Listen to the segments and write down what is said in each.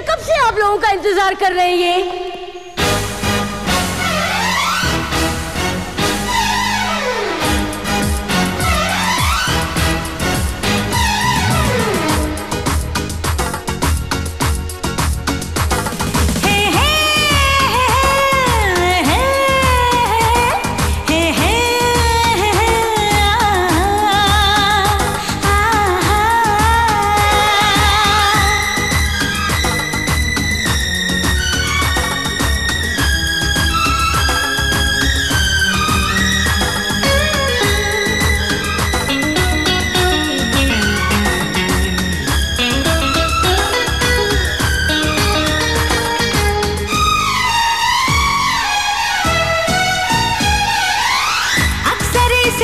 कब से आप लोगों का इंतज़ार कर रहे हैं ये?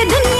से